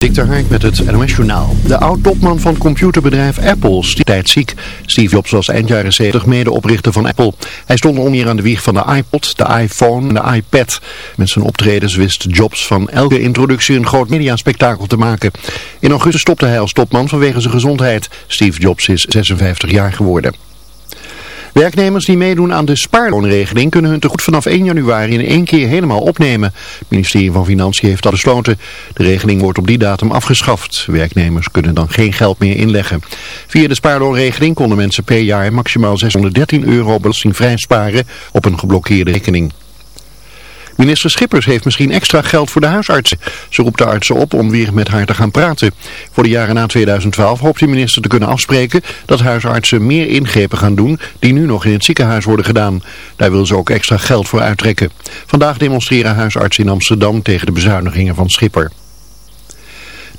Dik Hark met het NOS Journaal. De oud-topman van computerbedrijf Apple, Steve tijd ziek. Steve Jobs was eind jaren 70 medeoprichter van Apple. Hij stond onder meer aan de wieg van de iPod, de iPhone en de iPad. Met zijn optredens wist Jobs van elke introductie een groot mediaspectakel te maken. In augustus stopte hij als topman vanwege zijn gezondheid. Steve Jobs is 56 jaar geworden. Werknemers die meedoen aan de spaarloonregeling kunnen hun tegoed vanaf 1 januari in één keer helemaal opnemen. Het ministerie van Financiën heeft dat besloten. De regeling wordt op die datum afgeschaft. Werknemers kunnen dan geen geld meer inleggen. Via de spaarloonregeling konden mensen per jaar maximaal 613 euro belastingvrij sparen op een geblokkeerde rekening. Minister Schippers heeft misschien extra geld voor de huisartsen. Ze roept de artsen op om weer met haar te gaan praten. Voor de jaren na 2012 hoopt de minister te kunnen afspreken dat huisartsen meer ingrepen gaan doen die nu nog in het ziekenhuis worden gedaan. Daar wil ze ook extra geld voor uittrekken. Vandaag demonstreren huisartsen in Amsterdam tegen de bezuinigingen van Schipper.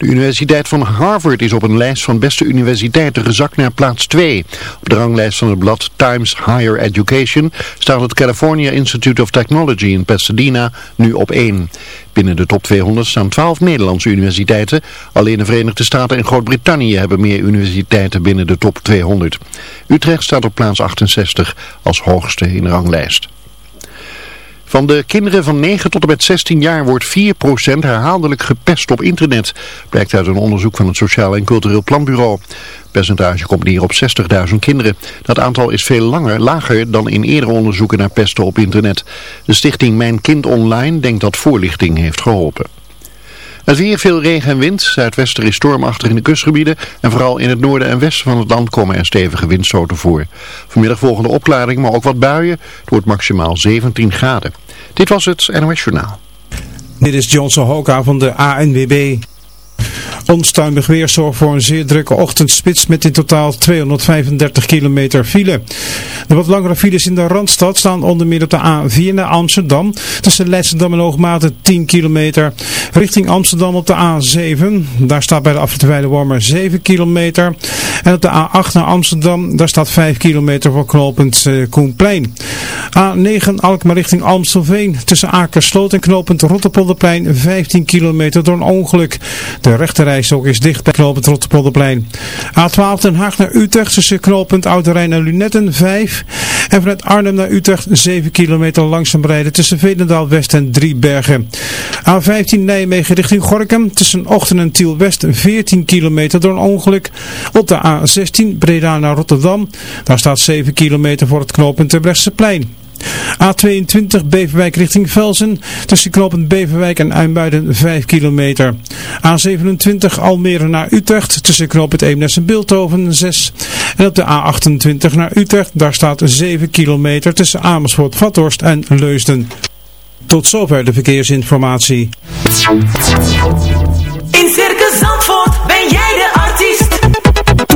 De Universiteit van Harvard is op een lijst van beste universiteiten gezakt naar plaats 2. Op de ranglijst van het blad Times Higher Education staat het California Institute of Technology in Pasadena nu op 1. Binnen de top 200 staan 12 Nederlandse universiteiten. Alleen de Verenigde Staten en Groot-Brittannië hebben meer universiteiten binnen de top 200. Utrecht staat op plaats 68 als hoogste in de ranglijst. Van de kinderen van 9 tot en met 16 jaar wordt 4% herhaaldelijk gepest op internet. Blijkt uit een onderzoek van het Sociaal en Cultureel Planbureau. Het percentage komt neer op 60.000 kinderen. Dat aantal is veel langer, lager dan in eerdere onderzoeken naar pesten op internet. De stichting Mijn Kind Online denkt dat voorlichting heeft geholpen. Het weer, veel regen en wind. Zuidwesten is stormachtig in de kustgebieden. En vooral in het noorden en westen van het land komen er stevige windstoten voor. Vanmiddag volgende opklaring, maar ook wat buien. Het wordt maximaal 17 graden. Dit was het NOS Journaal. Dit is Johnson Hoka van de ANWB. Onstuimig weer zorgt voor een zeer drukke ochtendspits met in totaal 235 kilometer file. De wat langere files in de Randstad staan onder meer op de A4 naar Amsterdam. Tussen Leidschendam en Hoogmate 10 kilometer. Richting Amsterdam op de A7. Daar staat bij de afrit Wormer 7 kilometer. En op de A8 naar Amsterdam. Daar staat 5 kilometer voor knooppunt uh, Koenplein. A9 Alkmaar richting Amstelveen. Tussen Akersloot en knooppunt Rotterpolderplein 15 kilometer door een ongeluk. De is dicht bij knooppunt Rotterpolderplein. A12 Den Haag naar Utrecht tussen knooppunt Oude Rijn en Lunetten 5. En vanuit Arnhem naar Utrecht 7 kilometer langzaam rijden tussen Vedendaal West en Driebergen. A15 Nijmegen richting Gorkum tussen Ochten en Tiel West 14 kilometer door een ongeluk. Op de A16 Breda naar Rotterdam. Daar staat 7 kilometer voor het knooppunt Terbrechtseplein. A22 Beverwijk richting Velsen. Tussen knooppunt Beverwijk en Uinbuiden 5 kilometer. A27 Almere naar Utrecht. Tussen knooppunt Eemnes en Beeldhoven 6. En op de A28 naar Utrecht. Daar staat 7 kilometer tussen Amersfoort, Vathorst en Leusden. Tot zover de verkeersinformatie. In Circus Zandvoort ben jij.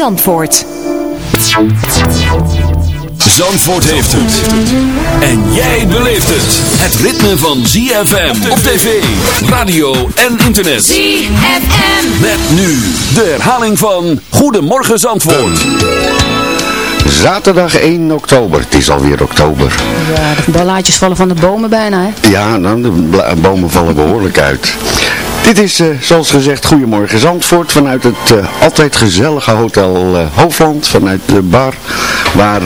Zandvoort. Zandvoort heeft het. En jij beleeft het. Het ritme van ZFM op tv, radio en internet. ZFM. Met nu de herhaling van Goedemorgen Zandvoort. Zaterdag 1 oktober. Het is alweer oktober. Ja, de blaadjes vallen van de bomen bijna, hè? Ja, nou, de bomen vallen behoorlijk uit. Dit is, eh, zoals gezegd, Goedemorgen Zandvoort vanuit het eh, altijd gezellige Hotel eh, Hoofdland, vanuit de bar, waar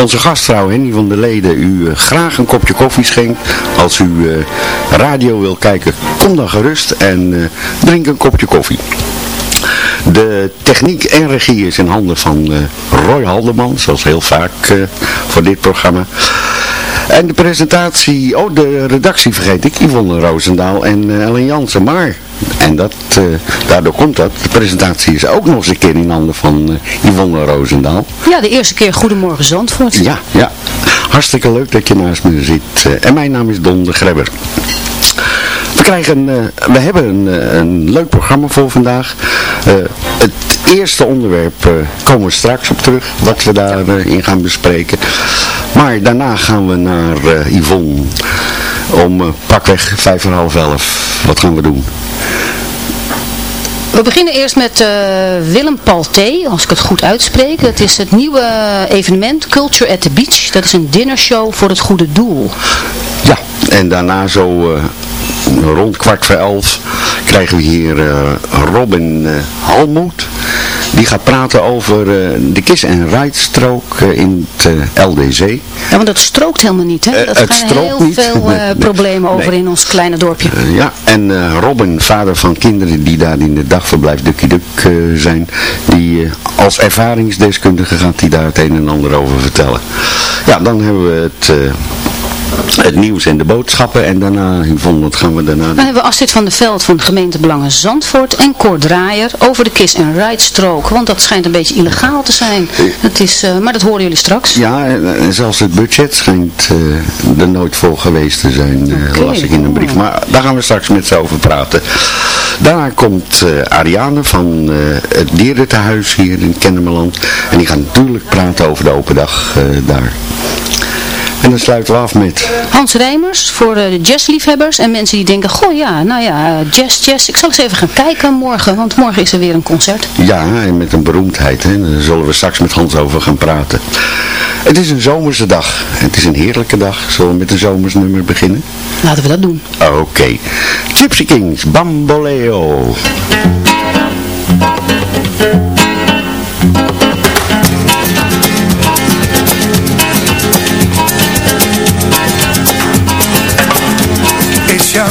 onze gastvrouw Henny van der Leden u graag een kopje koffie schenkt. Als u radio wil kijken, kom dan gerust en drink een kopje koffie. De techniek en regie is in handen van Roy Haldeman, zoals heel vaak voor dit programma. En de presentatie, oh de redactie vergeet ik, Yvonne Roosendaal en eh, Ellen Jansen. Maar, en dat, eh, daardoor komt dat, de presentatie is ook nog eens een keer in handen van eh, Yvonne Roosendaal. Ja, de eerste keer Goedemorgen Zandvoort. Ja, ja, hartstikke leuk dat je naast me zit. En mijn naam is Don de Grebber. We, krijgen, we hebben een, een leuk programma voor vandaag. Het eerste onderwerp komen we straks op terug, wat we daarin in gaan bespreken. Maar daarna gaan we naar eh, Yvonne om eh, pakweg vijf en half elf. Wat gaan we doen? We beginnen eerst met eh, Willem Palté, als ik het goed uitspreek. Het is het nieuwe evenement Culture at the Beach. Dat is een dinnershow voor het goede doel. Ja, en daarna zo rond kwart voor elf krijgen we hier Robin Halmoed. Die gaat praten over eh, de Kiss en Ride strook eh, in het eh, LDC. Ja, want dat strookt helemaal niet, hè? Dat het gaan strookt heel niet. veel problemen over Nee. in ons kleine dorpje. Ja, en Robin, vader van kinderen die daar in het dagverblijf Dukkie Duk zijn, die als ervaringsdeskundige gaat die daar het een en ander over vertellen. Ja, dan hebben we het, het nieuws en de boodschappen en daarna, Yvonne, wat gaan we daarna Dan hebben we Astrid van der Veld van de gemeente Belangen Zandvoort en Cor Draaier over de Kiss and Ride strook. Want dat schijnt een beetje illegaal te zijn. Het is, eh, maar dat horen jullie straks. Ja, en, en zelfs het budget schijnt eh, er nooit voor geweest te zijn, eh, las ik in een brief. Maar daar gaan we straks met ze over praten. Daarna komt eh, Ariane van eh, het dierentehuis hier in Kennemerland. En die gaat natuurlijk praten over de open dag eh, daar. En dan sluiten we af met... Hans Rijmers voor eh, de jazzliefhebbers en mensen die denken, goh ja, nou ja, eh, jazz, jazz. Ik zal eens even gaan kijken morgen, want morgen is er weer een concert. Ja, en met een beroemdheid. Hè. Daar zullen we straks met Hans over gaan praten. Het is een zomerse dag. Het is een heerlijke dag. Zullen we met een zomersnummer beginnen? Laten we dat doen. Oké. Gypsy Kings, Bamboleo.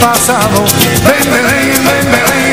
pasado. Ven, ven, ven, ven,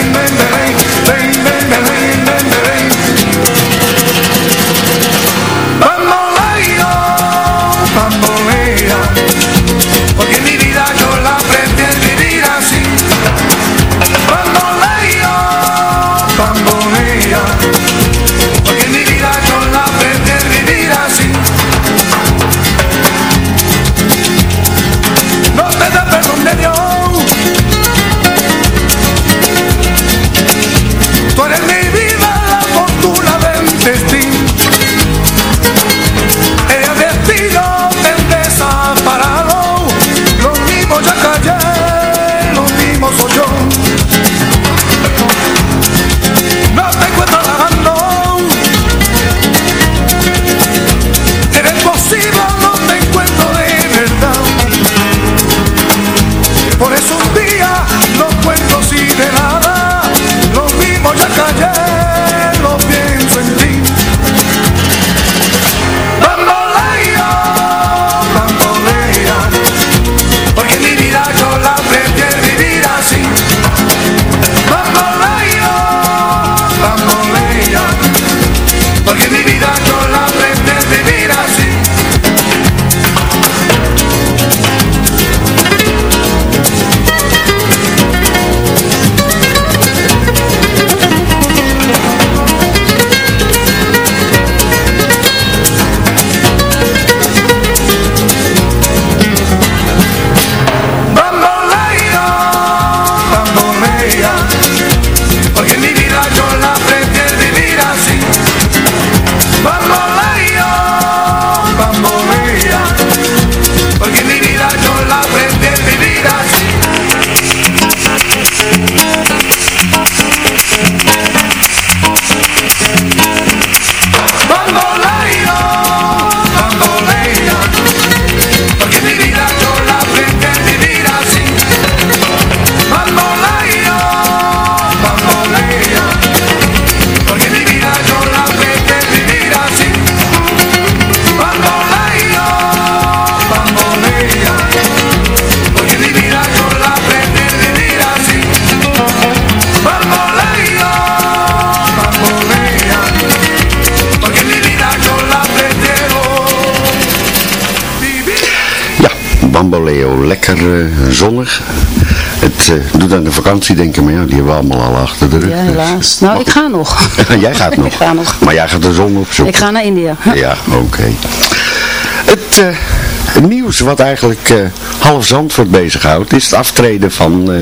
Bamboleo, lekker eh, zonnig. Het eh, doet aan de vakantie denken, maar ja, die hebben we allemaal al achter de rug. Ja, dus- helaas. Nou, ik ga nog. jij gaat nog. Ik ga nog. Maar jij gaat de zon opzoeken. Ik ga naar India. Ja, oké. Het, eh, het nieuws wat eigenlijk eh, half Zandvoort bezighoudt, is het aftreden van eh,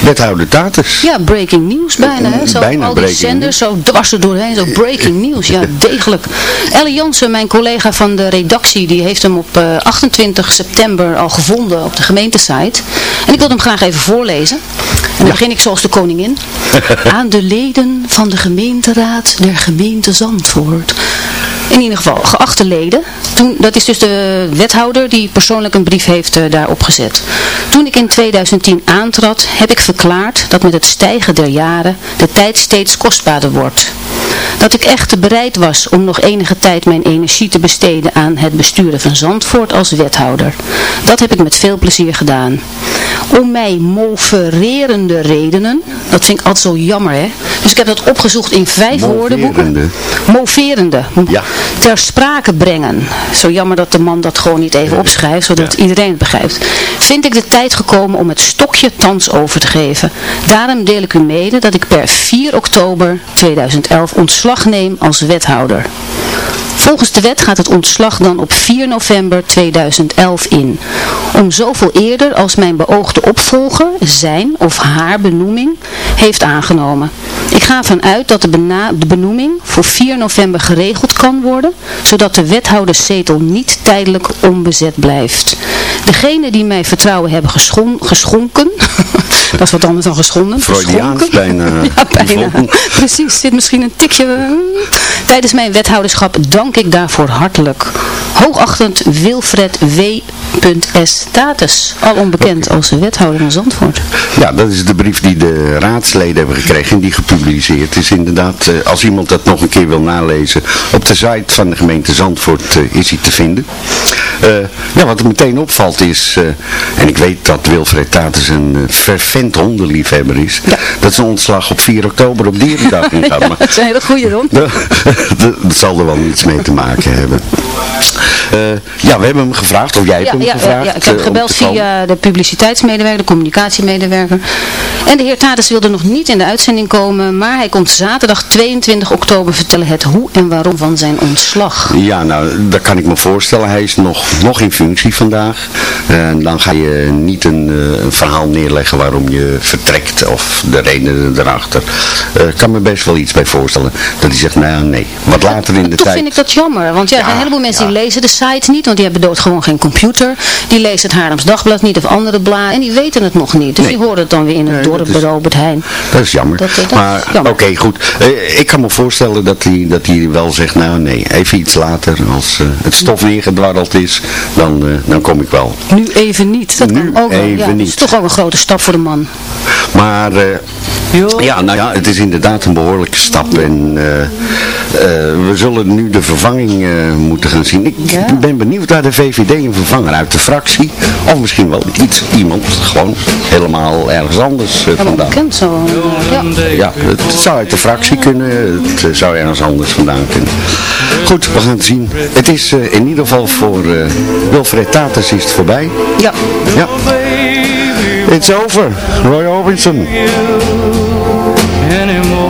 wethouder Tatus. Ja, breaking news bijna. Hè? Zo, Bijna al die breaking zenders zo dwars er doorheen. Zo breaking news. Ja, degelijk. Ellie Jansen, mijn collega van de redactie, die heeft hem op eh, 28 september al gevonden op de gemeentesite. En ik wil hem graag even voorlezen. En dan begin ik zoals de koningin. Aan de leden van de gemeenteraad der gemeente Zandvoort. In ieder geval, geachte leden, toen, dat is dus de wethouder die persoonlijk een brief heeft eh, daarop gezet. Toen ik in 2010 aantrad, heb ik verklaard dat met het stijgen der jaren de tijd steeds kostbaarder wordt. Dat ik echter bereid was om nog enige tijd mijn energie te besteden aan het besturen van Zandvoort als wethouder. Dat heb ik met veel plezier gedaan. Om mij movererende redenen, dat vind ik altijd zo jammer hè, dus ik heb dat opgezocht in vijf woordenboeken. Moverende. Moverende. Ja. Ter sprake brengen. Zo jammer dat de man dat gewoon niet even opschrijft, zodat iedereen het begrijpt. Vind ik de tijd gekomen om het stokje thans over te geven. Daarom deel ik u mede dat ik per 4 oktober 2011 ontslag neem als wethouder. Volgens de wet gaat het ontslag dan op 4 november 2011 in. Om zoveel eerder als mijn beoogde opvolger zijn of haar benoeming heeft aangenomen. Ik ga ervan uit dat de, benoeming voor 4 november geregeld kan worden, zodat de wethouderszetel niet tijdelijk onbezet blijft. Degene die mij vertrouwen hebben geschon- geschonken, dat is wat anders dan geschonden. Freudiaans geschonken. bijna. Ja, bijna. Precies, zit misschien een tikje... eh, Tijdens mijn wethouderschap dank ik daarvoor hartelijk. Hoogachtend Wilfred W.S. Status, al onbekend als wethouder van Zandvoort. Ja, dat is de brief die de raadsleden hebben gekregen en die gepubliceerd is. Inderdaad, eh, als iemand dat nog een keer wil nalezen, op de site van de gemeente Zandvoort eh, is hij te vinden. Eh, ja, wat er meteen opvalt is, en ik weet dat Wilfred Tatus een eh, fervent hondenliefhebber is, dat zijn ontslag op 4 oktober op dierendag ingaat. Ja, Maar dat is een hele goede rond. dat, zal er wel iets mee te maken hebben. Eh, ja, we hebben hem gevraagd, of jij hebt Ja, hem ja, ja, gevraagd. ja, ik heb eh, gebeld via de publiciteitsmedewerker, de communicatiemedewerker. En de heer Tatus wilde nog niet in de uitzending komen, maar hij komt zaterdag 22 oktober vertellen het hoe en waarom van zijn ontslag. Ja, nou, dat kan ik me voorstellen. Hij is nog, nog in functie vandaag. En dan ga je niet een, eh, een verhaal neerleggen waarom je vertrekt of de redenen erachter. Eh, Ik kan me best wel iets bij voorstellen. Dat hij zegt, nou nee, wat later in de Toch tijd. vind ik dat jammer, want ja, er zijn een heleboel mensen die lezen de site niet, want die hebben dood gewoon geen computer. Die lezen het Haarlems Dagblad niet of andere bladen en die weten het nog niet. Dus Nee. die horen het dan weer in het dorp dat is- bij Robert Heijn. Dat is jammer. Dat- dat is maar oké, goed. Eh, ik kan me voorstellen dat hij, dat hij wel zegt, nou nee, even iets later. Als eh, het stof neergedwarreld is, dan, eh, dan kom ik wel. Nu even niet, dat kan ook even Ja, dat is niet. toch ook een grote stap voor de man. Maar eh, ja, nou ja, het is inderdaad een behoorlijke stap. En eh, eh, we zullen nu de vervanging eh, moeten gaan zien. Ik ben benieuwd naar de VVD een vervanger uit de fractie. Of misschien wel iets, iemand gewoon helemaal ergens anders. Uh, vandaan. bekend zo. ja. Ja, het zou uit de fractie kunnen, het eh, zou ergens anders vandaan kunnen. Goed, we gaan het zien. Het is eh, in ieder geval voor eh, Wilfred Tatus is het voorbij. Ja. Ja. It's over. Roy Orbison. anymore.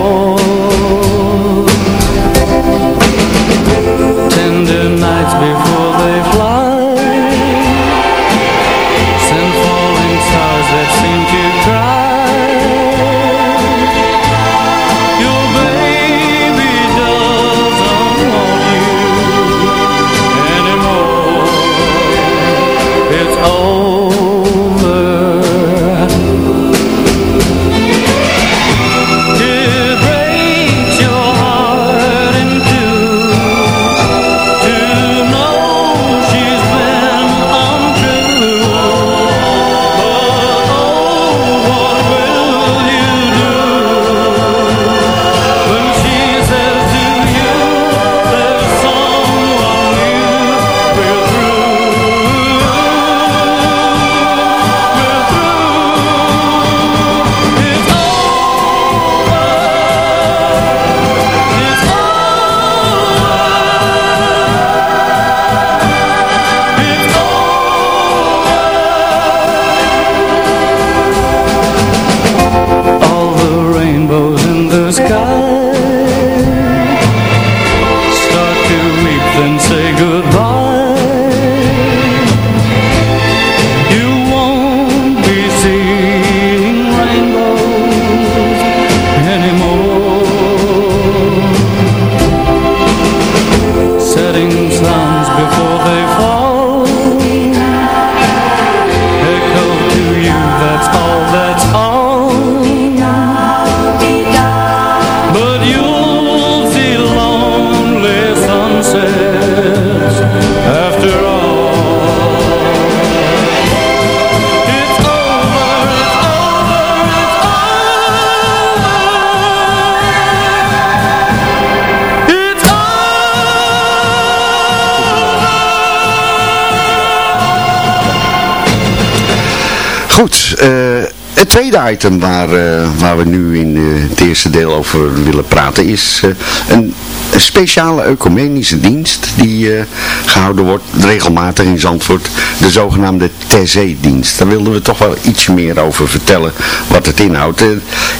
Tweede item waar, eh, waar we nu in eh, het eerste deel over willen praten is eh, een, speciale ecumenische dienst die eh, gehouden wordt regelmatig in Zandvoort, de zogenaamde TZ-dienst. Daar wilden we toch wel iets meer over vertellen wat het inhoudt.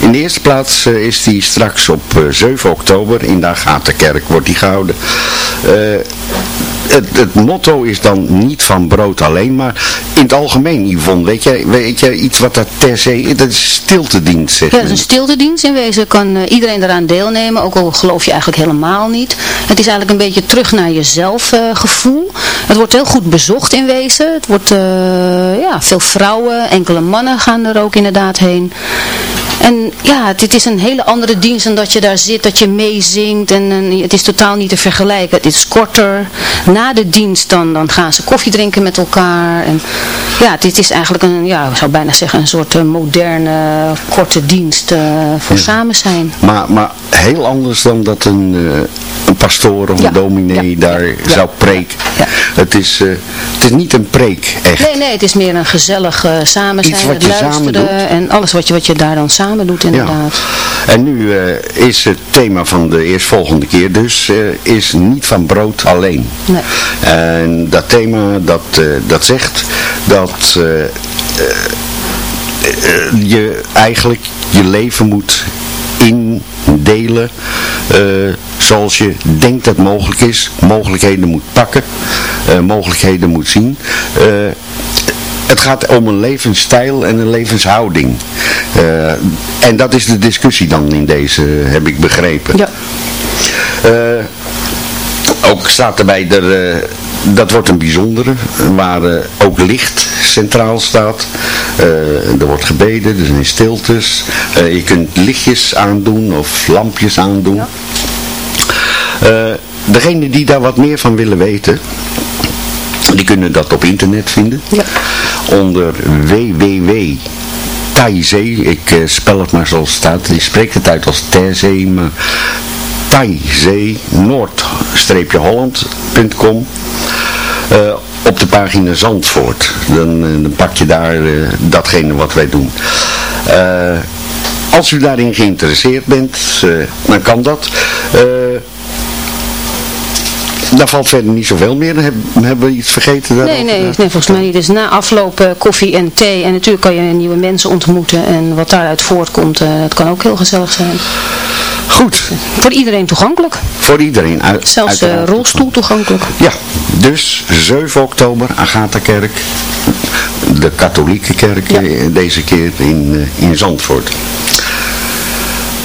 In de eerste plaats is die straks op eh, 7 oktober in de Agatenkerk wordt die gehouden. Het, het motto is dan niet van brood alleen, maar in het algemeen, Yvonne, weet jij, weet jij iets wat dat ter se Dat is stiltedienst, zeg Ja, dat is een stiltedienst. In wezen kan eh, iedereen eraan deelnemen, ook al geloof je eigenlijk helemaal niet. Het is eigenlijk een beetje terug naar jezelf gevoel. Het wordt heel goed bezocht in wezen. Het wordt, eh, ja, veel vrouwen, enkele mannen gaan er ook inderdaad heen. En ja, dit is een hele andere dienst dan dat je daar zit, dat je meezingt. En, en het is totaal niet te vergelijken. Het is korter. Na de dienst dan, dan gaan ze koffie drinken met elkaar. En ja, dit is eigenlijk een, ja, ik zou bijna zeggen, een soort eh, moderne, korte dienst eh, voor samen zijn. Maar, maar heel anders dan dat een, eh, een pastoor of Ja, een dominee daar zou preken. Het, is, het is niet een preek, echt. Nee, nee, het is meer een gezellig samen Iets zijn, wat het je samen luisteren doet. en alles wat je, wat je daar dan samen doet inderdaad. En nu eh, is het thema van de eerstvolgende keer dus, eh, is niet van brood alleen. Nee. En dat thema dat, eh, dat zegt dat je eigenlijk je leven moet indelen zoals je denkt dat mogelijk is. Mogelijkheden moet pakken, mogelijkheden moet zien. Het gaat om een levensstijl en een levenshouding. Eh, en dat is de discussie dan in deze, heb ik begrepen. Ja. Eh, ook staat erbij, er, eh, dat wordt een bijzondere, waar eh, ook licht centraal staat. Er wordt gebeden, er zijn stiltes. Je kunt lichtjes aandoen of lampjes aandoen. Eh, degene die daar wat meer van willen weten, die kunnen dat op internet vinden. Onder www. Taizee, ik eh, spel het maar zoals het staat. Die spreekt het uit als Terzee, maar Taizee, noord-holland.com. Eh, op de pagina Zandvoort. Dan, eh, dan pak je daar datgene wat wij doen. Als u daarin geïnteresseerd bent, dan kan dat. Daar valt verder niet zoveel meer. Heb- Hebben we iets vergeten? Nee, nee, nee, volgens mij niet. Dus na afloop eh, koffie en thee. En natuurlijk kan je nieuwe mensen ontmoeten. En wat daaruit voortkomt, eh, dat kan ook heel gezellig zijn. Goed. Voor iedereen toegankelijk. Voor iedereen. Uit, Zelfs eh, uiteraard. rolstoel toegankelijk. Ja, dus 7 oktober, Agatha-kerk. De katholieke kerk deze keer in, in Zandvoort.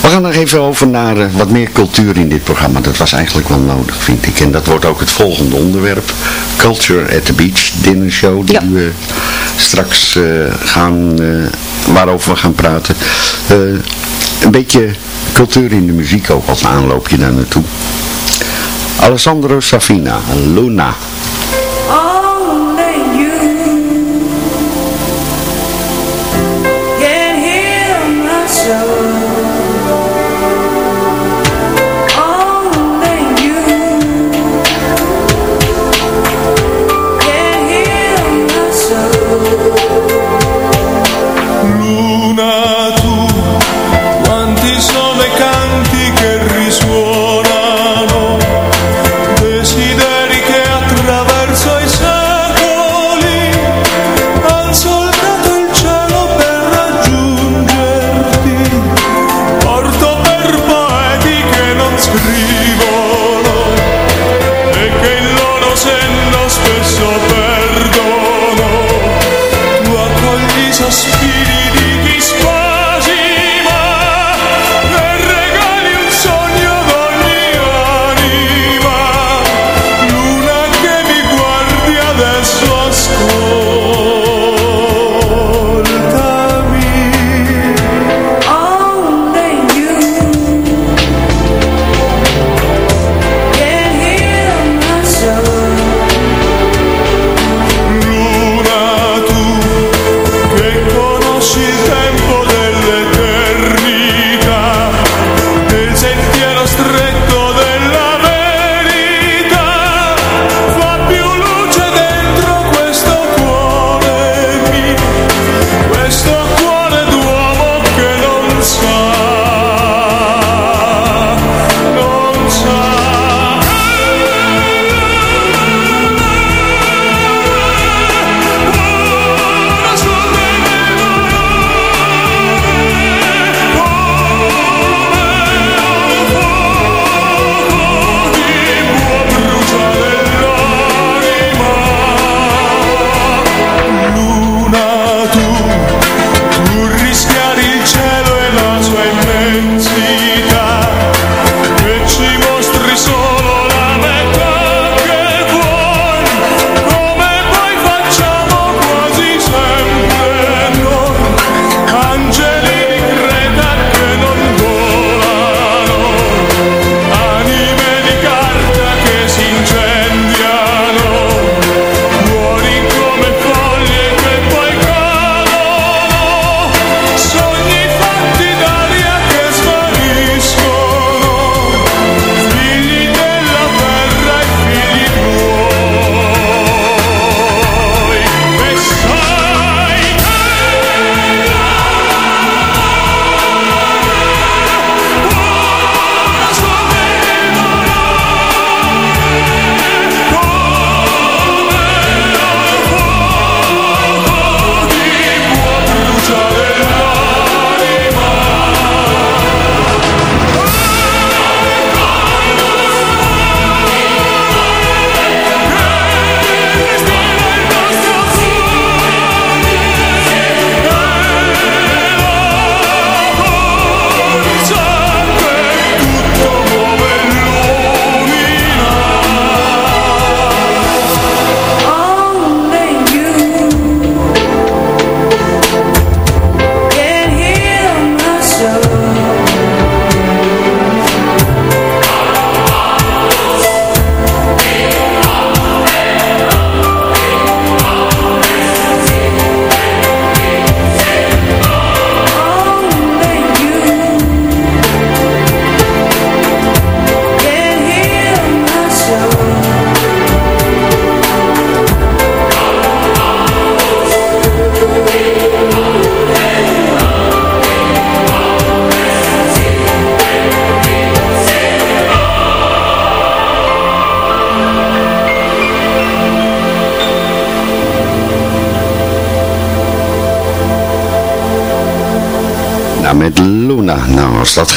We gaan nog even over naar eh, wat meer cultuur in dit programma. Dat was eigenlijk wel nodig, vind ik. En dat wordt ook het volgende onderwerp. Culture at the Beach Dinner Show. Die we straks eh, gaan, eh, waarover we gaan praten. Een beetje cultuur in de muziek ook als aanloopje daar naartoe. Alessandro Safina, Luna.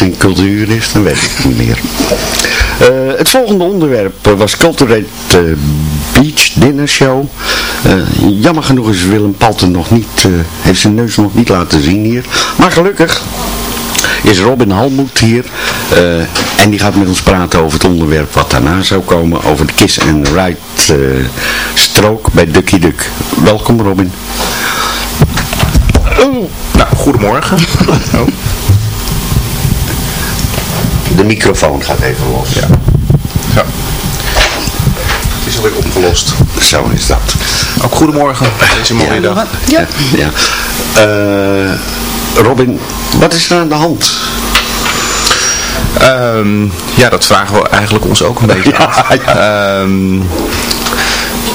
Geen cultuur is, dan weet ik niet meer. Eh, het volgende onderwerp eh, was Culturate eh, Beach Dinner Show. Jammer genoeg is Willem Palten nog niet, heeft zijn neus nog niet laten zien hier. Maar gelukkig is Robin Halmoet hier. en die gaat met ons praten over het onderwerp wat daarna zou komen. Over de Kiss and Ride strook bij Ducky Duck. Welkom Robin. Nou, goedemorgen. Oh. De microfoon gaat even los. Ja. Zo. Het is alweer opgelost. Zo is dat. Ook goedemorgen. Deze mooie dag. Ja. ja. Eh, Robin, wat is er aan de hand? Ehm, ja, dat vragen we eigenlijk ons ook een beetje af. Ehm,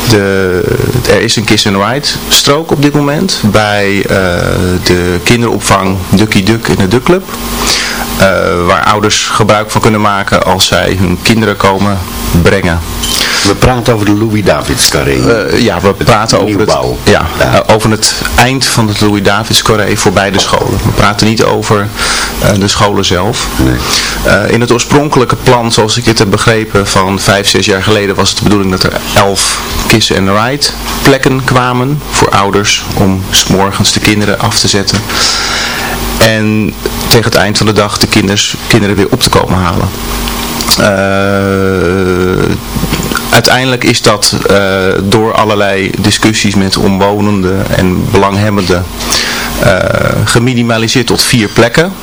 de, er is een Kiss and Ride strook op dit moment bij eh, de kinderopvang Ducky Duck in de Duck Club. Eh, waar ouders gebruik van kunnen maken als zij hun kinderen komen brengen. We praten over de Louis Davids carré. Eh, ja, we praten over het, ja, eh, over het eind van het Louis Davids carré voor beide scholen. We praten niet over de scholen zelf. Eh, in het oorspronkelijke plan, zoals ik het heb begrepen, van vijf, zes jaar geleden was het de bedoeling dat er elf kiss and ride plekken kwamen voor ouders om 's morgens de kinderen af te zetten. En tegen het eind van de dag de kinderen weer op te komen halen. Eh, uiteindelijk is dat eh, door allerlei discussies met omwonenden en belanghebbenden eh, geminimaliseerd tot vier plekken.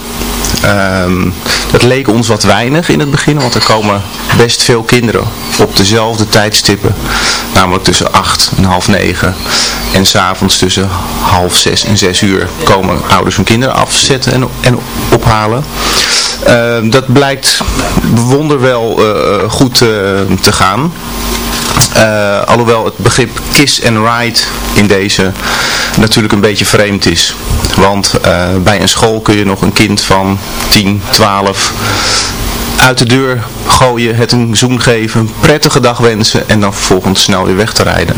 Ehm, dat leek ons wat weinig in het begin, want er komen best veel kinderen op dezelfde tijdstippen. Namelijk tussen 8 en half 9 en s'avonds tussen half 6 en 6 uur komen ouders hun kinderen afzetten en, en ophalen. Ehm, dat blijkt wonderwel eh, goed eh, te gaan. Eh, alhoewel het begrip kiss and ride in deze natuurlijk een beetje vreemd is. Want eh, bij een school kun je nog een kind van 10, 12 uit de deur gooien, het een zoen geven, een prettige dag wensen en dan vervolgens snel weer weg te rijden.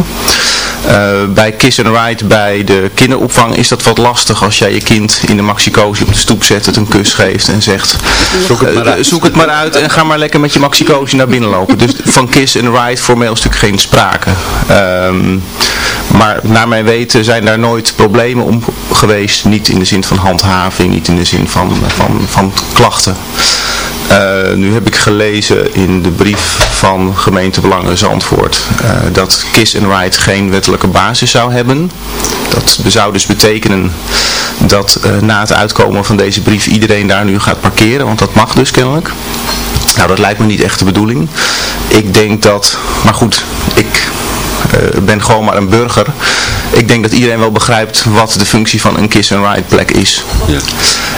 Eh, bij Kiss and Ride bij de kinderopvang is dat wat lastig als jij je kind in de maxicosi op de stoep zet, het een kus geeft en zegt Zoek het maar eh, uit. zoek het maar uit en ga maar lekker met je maxicosi naar binnen lopen. Dus van Kiss and Ride formeel is natuurlijk geen sprake. Ehm, maar naar mijn weten zijn daar nooit problemen om geweest. Niet in de zin van handhaving, niet in de zin van, van, van klachten. Eh, nu heb ik gelezen in de brief van gemeente Belangen Zandvoort eh, dat Kiss and Ride geen wettelijke basis zou hebben. Dat zou dus betekenen dat eh, na het uitkomen van deze brief iedereen daar nu gaat parkeren, want dat mag dus kennelijk. Nou, dat lijkt me niet echt de bedoeling. Ik denk dat, maar goed, ik ben gewoon maar een burger. Ik denk dat iedereen wel begrijpt wat de functie van een kiss-and-ride plek is.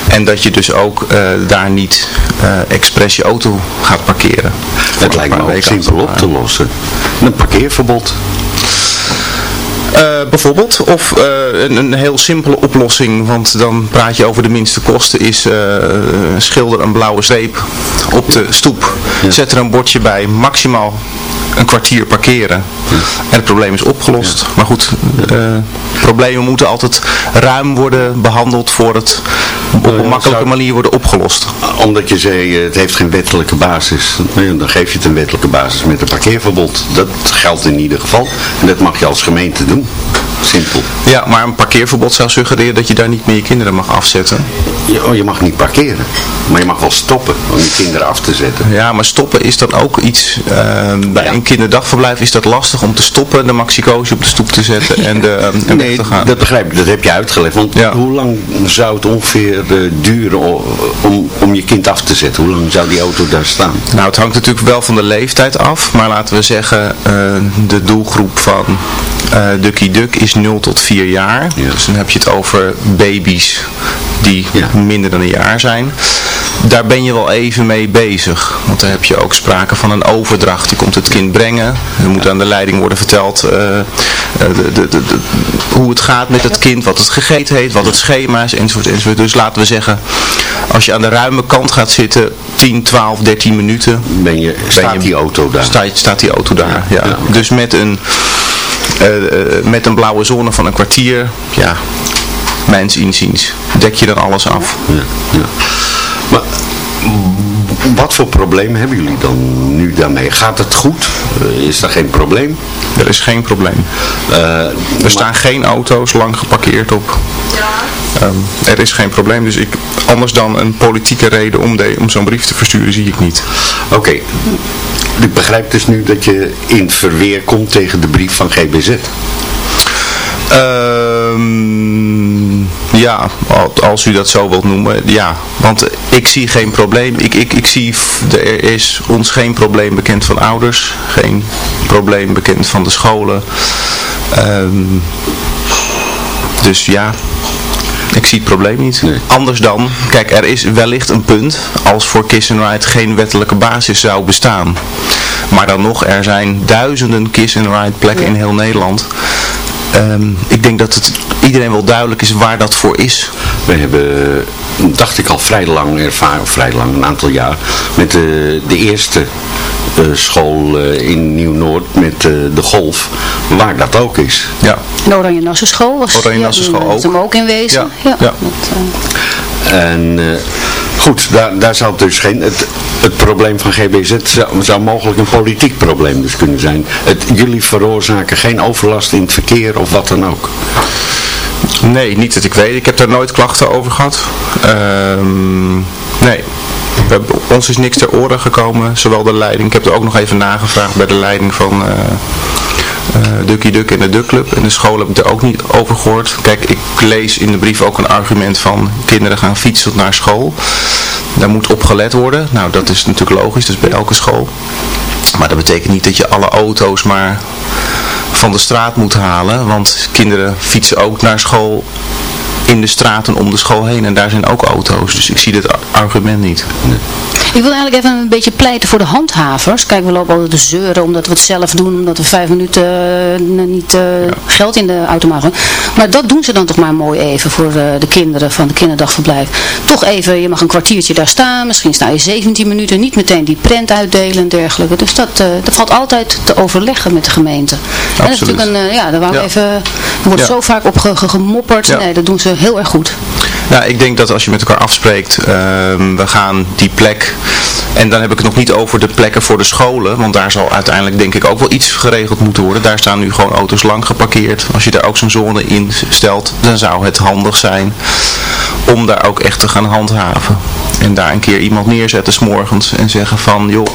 En dat je dus ook eh, daar niet eh expres je auto gaat parkeren. Een lijkt me ook simpel op te lossen. Een parkeerverbod. Eh, bijvoorbeeld, of eh, een, een heel simpele oplossing, want dan praat je over de minste kosten, is eh, schilder een blauwe streep op de stoep. Zet er een bordje bij, maximaal een kwartier parkeren. En het probleem is opgelost. Maar goed, problemen moeten altijd ruim worden behandeld voor het op een makkelijke manier worden opgelost. Omdat je zei, het heeft geen wettelijke basis. Nou Dan geef je het een wettelijke basis met een parkeerverbod. Dat geldt in ieder geval. En dat mag je als gemeente doen. Boom. Simpel. Ja, maar een parkeerverbod zou suggereren dat je daar niet meer je kinderen mag afzetten. Je, oh, je mag niet parkeren. Maar je mag wel stoppen om je kinderen af te zetten. Ja, maar stoppen is dan ook iets, eh, bij een kinderdagverblijf is dat lastig om te stoppen, de maxicosi op de stoep te zetten en, de, eh, en Nee, te gaan. dat begrijp ik. Dat heb je uitgelegd. Want hoe lang zou het ongeveer eh, duren om, om je kind af te zetten? Hoe lang zou die auto daar staan? Nou, het hangt natuurlijk wel van de leeftijd af, maar laten we zeggen, de doelgroep van Ducky Duck is 0 tot 4 jaar. Dus dan heb je het over baby's die minder dan een jaar zijn. Daar ben je wel even mee bezig, want dan heb je ook sprake van een overdracht. Je komt het kind brengen, er moet aan de leiding worden verteld eh, eh, de, de, de, hoe het gaat met het kind, wat het gegeten heeft, wat het schema is, enzovoort, enzovoort. Dus laten we zeggen, als je aan de ruime kant gaat zitten, 10, 12, 13 minuten, ben je, staat die auto daar. Staat, staat die auto daar, ja. Dus met een, met een blauwe zone van een kwartier, ja, mijns inziens. Dek je dan alles af. Ja, ja. Maar wat voor problemen hebben jullie dan nu daarmee? Gaat het goed? Eh, is er geen probleem? Er is geen probleem. er staan geen auto's lang geparkeerd op. Ehm, er is geen probleem, dus ik, anders dan een politieke reden om, de, om zo'n brief te versturen zie ik niet. Oké, ik begrijp dus nu dat je in verweer komt tegen de brief van GBZ. Ehm, ja, al- als u dat zo wilt noemen, ja. Want ik zie geen probleem. Ik, ik, ik zie, er is ons geen probleem bekend van ouders. Geen probleem bekend van de scholen. Ehm, dus ja, ik zie het probleem niet. Anders dan, kijk, er is wellicht een punt als voor Kiss and Ride geen wettelijke basis zou bestaan. Maar dan nog, er zijn duizenden Kiss and Ride plekken in heel Nederland. Ehm, ik denk dat het iedereen wel duidelijk is waar dat voor is. We hebben, dacht ik al vrij lang ervaring, of vrij lang, een aantal jaar, met de, de eerste eh, school eh, in Nieuw-Noord met eh, de golf, waar dat ook is. Ja. En Oranje Nassau School was Oranje ja, Nassau die School heeft ook. hem ook in wezen. Ja. Ja. Ja. Dat, En eh, goed, daar, daar zou dus geen, het, het probleem van GBZ zou, mogelijk een politiek probleem dus kunnen zijn. Het, jullie veroorzaken geen overlast in het verkeer of wat dan ook. Nee, niet dat ik weet. Ik heb daar nooit klachten over gehad. Ehm, nee. We ons is niks ter oren gekomen, zowel de leiding. Ik heb er ook nog even nagevraagd bij de leiding van eh, Ducky Duck en de Duck Club. En de school heb ik er ook niet over gehoord. Kijk, ik lees in de brief ook een argument van kinderen gaan fietsen naar school. Daar moet op gelet worden. Nou, dat is natuurlijk logisch, is bij elke school. Maar dat betekent niet dat je alle auto's maar van de straat moet halen. Want kinderen fietsen ook naar school in de straten om de school heen. En daar zijn ook auto's. Dus ik zie dit argument niet. Ik wil eigenlijk even een beetje pleiten voor de handhavers. Kijk, we lopen altijd te zeuren omdat we het zelf doen, omdat we vijf minuten eh, niet eh, geld in de automaat hebben. Maar dat doen ze dan toch maar mooi even voor eh, de kinderen van de kinderdagverblijf. Toch even, je mag een kwartiertje daar staan, misschien sta je 17 minuten, niet meteen die prent uitdelen en dergelijke. Dus dat, dat valt altijd te overleggen met de gemeente. En dat is Absoluut. natuurlijk een, ja, daar wou ik Ja. even, er wordt Ja. zo vaak op ge- ge- gemopperd. Nee, dat doen ze heel erg goed. Nou, ik denk dat als je met elkaar afspreekt, ehm, we gaan die plek, en dan heb ik het nog niet over de plekken voor de scholen, want daar zal uiteindelijk denk ik ook wel iets geregeld moeten worden. Daar staan nu gewoon auto's lang geparkeerd. Als je daar ook zo'n zone in stelt, dan zou het handig zijn om daar ook echt te gaan handhaven. En daar een keer iemand neerzetten s'morgens en zeggen van, joh,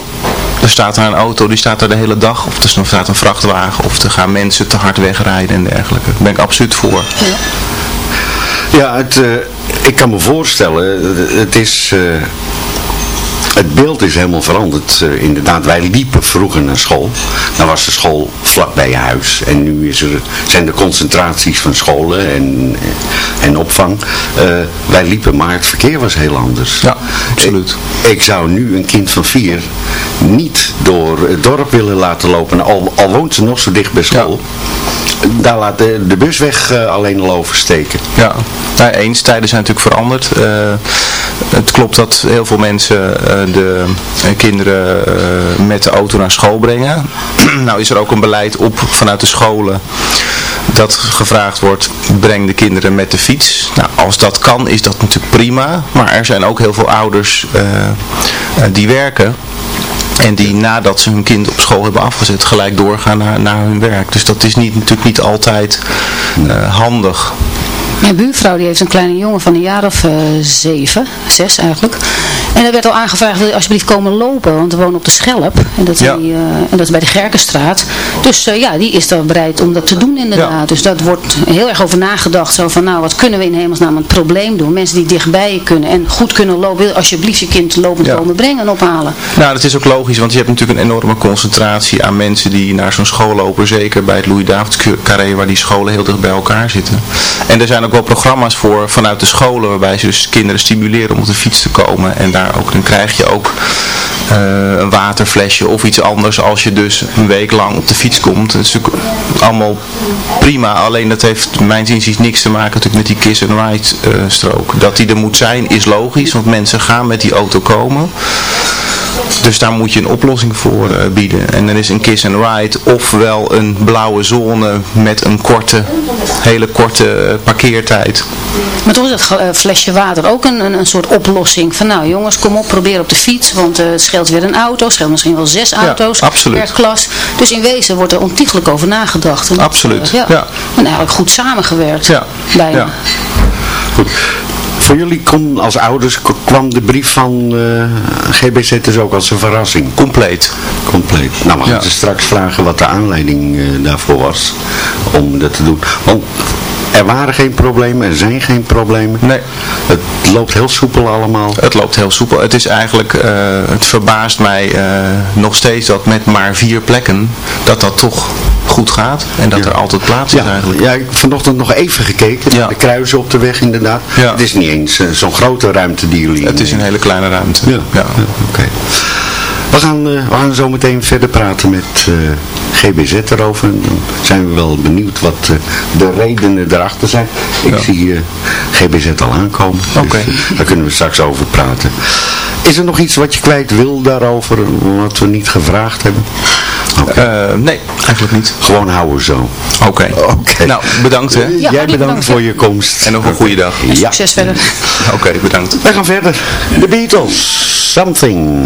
er staat daar een auto, die staat daar de hele dag, of er staat een vrachtwagen, of er gaan mensen te hard wegrijden en dergelijke. Daar ben ik absoluut voor. Ja, het, eh, ik kan me voorstellen, het- het is... eh, het beeld is helemaal veranderd. Eh, inderdaad, wij liepen vroeger naar school. Dan was de school vlak bij je huis. En nu is er, zijn er concentraties van scholen en, en opvang. Eh, wij liepen, maar het verkeer was heel anders. Ja, absoluut. Ik, ik zou nu een kind van vier niet door het dorp willen laten lopen. Al, al woont ze nog zo dicht bij school. Daar laat de, de busweg eh, alleen al oversteken. Ja, nou, eens. Tijden zijn natuurlijk veranderd. Eh, het klopt dat heel veel mensen eh, de eh, kinderen eh, met de auto naar school brengen. nou is er ook een beleid op vanuit de scholen dat gevraagd wordt, breng de kinderen met de fiets. Nou, als dat kan is dat natuurlijk prima. Maar er zijn ook heel veel ouders eh, eh, die werken. En die nadat ze hun kind op school hebben afgezet gelijk doorgaan naar, naar hun werk. Dus dat is niet, natuurlijk niet altijd eh, handig. Mijn buurvrouw die heeft een kleine jongen van een jaar of eh, zeven, zes eigenlijk. En er werd al aangevraagd, wil je alsjeblieft komen lopen? Want we wonen op de Schelp. En dat, Ja. die, eh, en dat is bij de Gerkenstraat. Dus eh, ja, die is dan bereid om dat te doen inderdaad. Dus dat wordt heel erg over nagedacht. Zo van, nou, wat kunnen we in hemelsnaam een probleem doen? Mensen die dichtbij je kunnen en goed kunnen lopen. Wil alsjeblieft je kind lopend Ja. komen brengen en ophalen. Nou, dat is ook logisch, want je hebt natuurlijk een enorme concentratie aan mensen die naar zo'n school lopen. Zeker bij het Louis Davids carré waar die scholen heel dicht bij elkaar zitten. En er zijn ook wel programma's voor vanuit de scholen waarbij ze dus kinderen stimuleren om op de fiets te komen. En daar ook, dan krijg je ook eh, een waterflesje of iets anders als je dus een week lang op de fiets komt. Dat is allemaal prima, alleen dat heeft mijn inziens niks te maken natuurlijk met die kiss and ride eh, strook. Dat die er moet zijn is logisch, want mensen gaan met die auto komen. Dus daar moet je een oplossing voor eh, bieden. En dan is een kiss and ride ofwel een blauwe zone met een korte, hele korte eh, parkeertijd. Maar toch is dat eh, flesje water ook een, een, een soort oplossing. Van nou jongens, kom op, probeer op de fiets. Want het scheelt weer een auto, het scheelt misschien wel zes auto's absoluut. per klas. Dus in wezen wordt er ontiegelijk over nagedacht. En Absoluut, ja. ja. En eigenlijk goed samengewerkt. Ja. Bijna. Ja. Goed. Voor jullie kon, als ouders kwam de brief van eh, GBZ dus ook als een verrassing. Compleet. Compleet. Nou, we gaan Ja. ze straks vragen wat de aanleiding eh, daarvoor was om dat te doen. Want er waren geen problemen, er zijn geen problemen. Nee. Het loopt heel soepel allemaal. Het loopt heel soepel. Het is eigenlijk, eh, het verbaast mij eh, nog steeds dat met maar vier plekken, dat dat toch goed gaat. En dat Ja. er altijd plaats is Ja, eigenlijk. ja, ik heb vanochtend nog even gekeken. Ja. De kruisen op de weg inderdaad. Ja. Het is niet eens eh, zo'n grote ruimte die jullie Het is een hele kleine ruimte. Ja, ja. oké. We gaan, eh, we gaan zo meteen verder praten met eh, GBZ erover. En dan zijn we wel benieuwd wat eh, de redenen erachter zijn. Ik Ja. zie eh, GBZ al aankomen. Dus, daar kunnen we straks over praten. Is er nog iets wat je kwijt wil daarover, wat we niet gevraagd hebben? Eh, nee, eigenlijk niet. Gewoon houden zo. Oké. Oké. Nou, bedankt hè. Ja, Jij bedankt bedankt, voor je komst. En nog een goede dag. Succes verder. Oké, bedankt. We gaan verder. The Beatles. Something.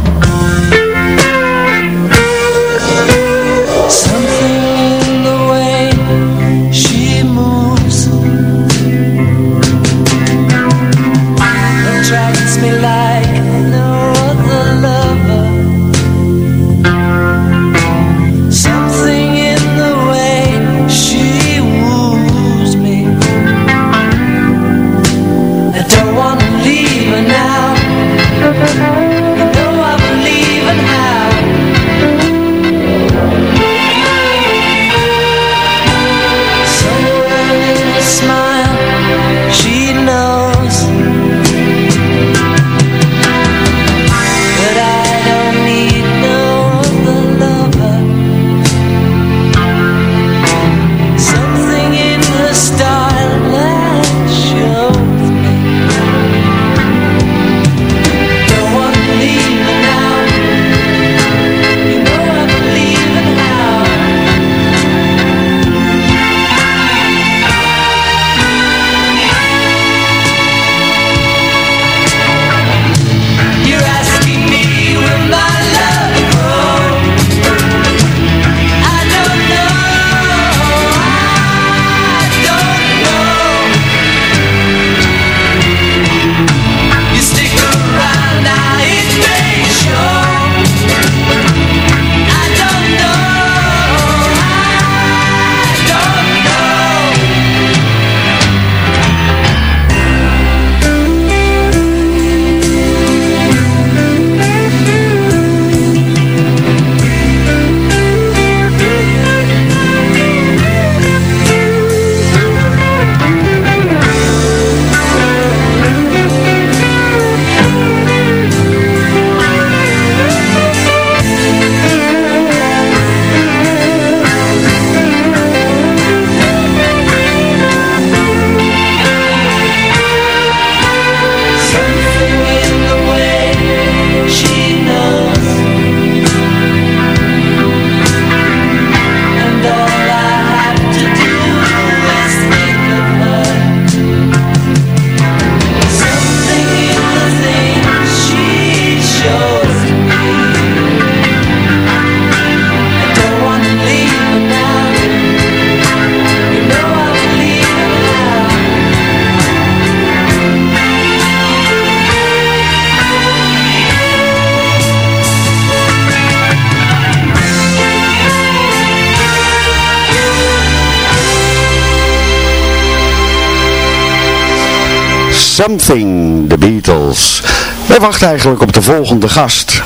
Something, The Beatles. Wij wachten eigenlijk op de volgende gast.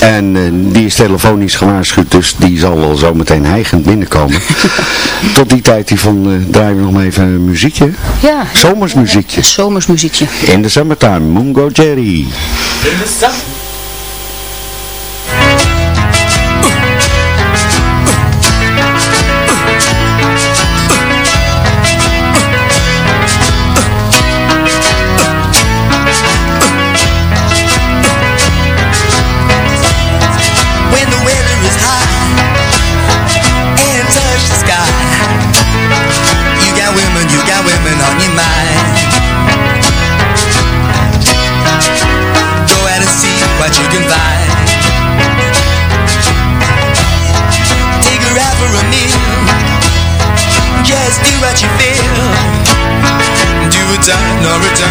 En eh, die is telefonisch gewaarschuwd, dus die zal wel zo meteen hijgend binnenkomen. Tot die tijd die van, eh, draaien we nog maar even een muziekje. Ja. Zomersmuziekje. Zomersmuziekje. In de summertime, Mungo Jerry. In Sorry,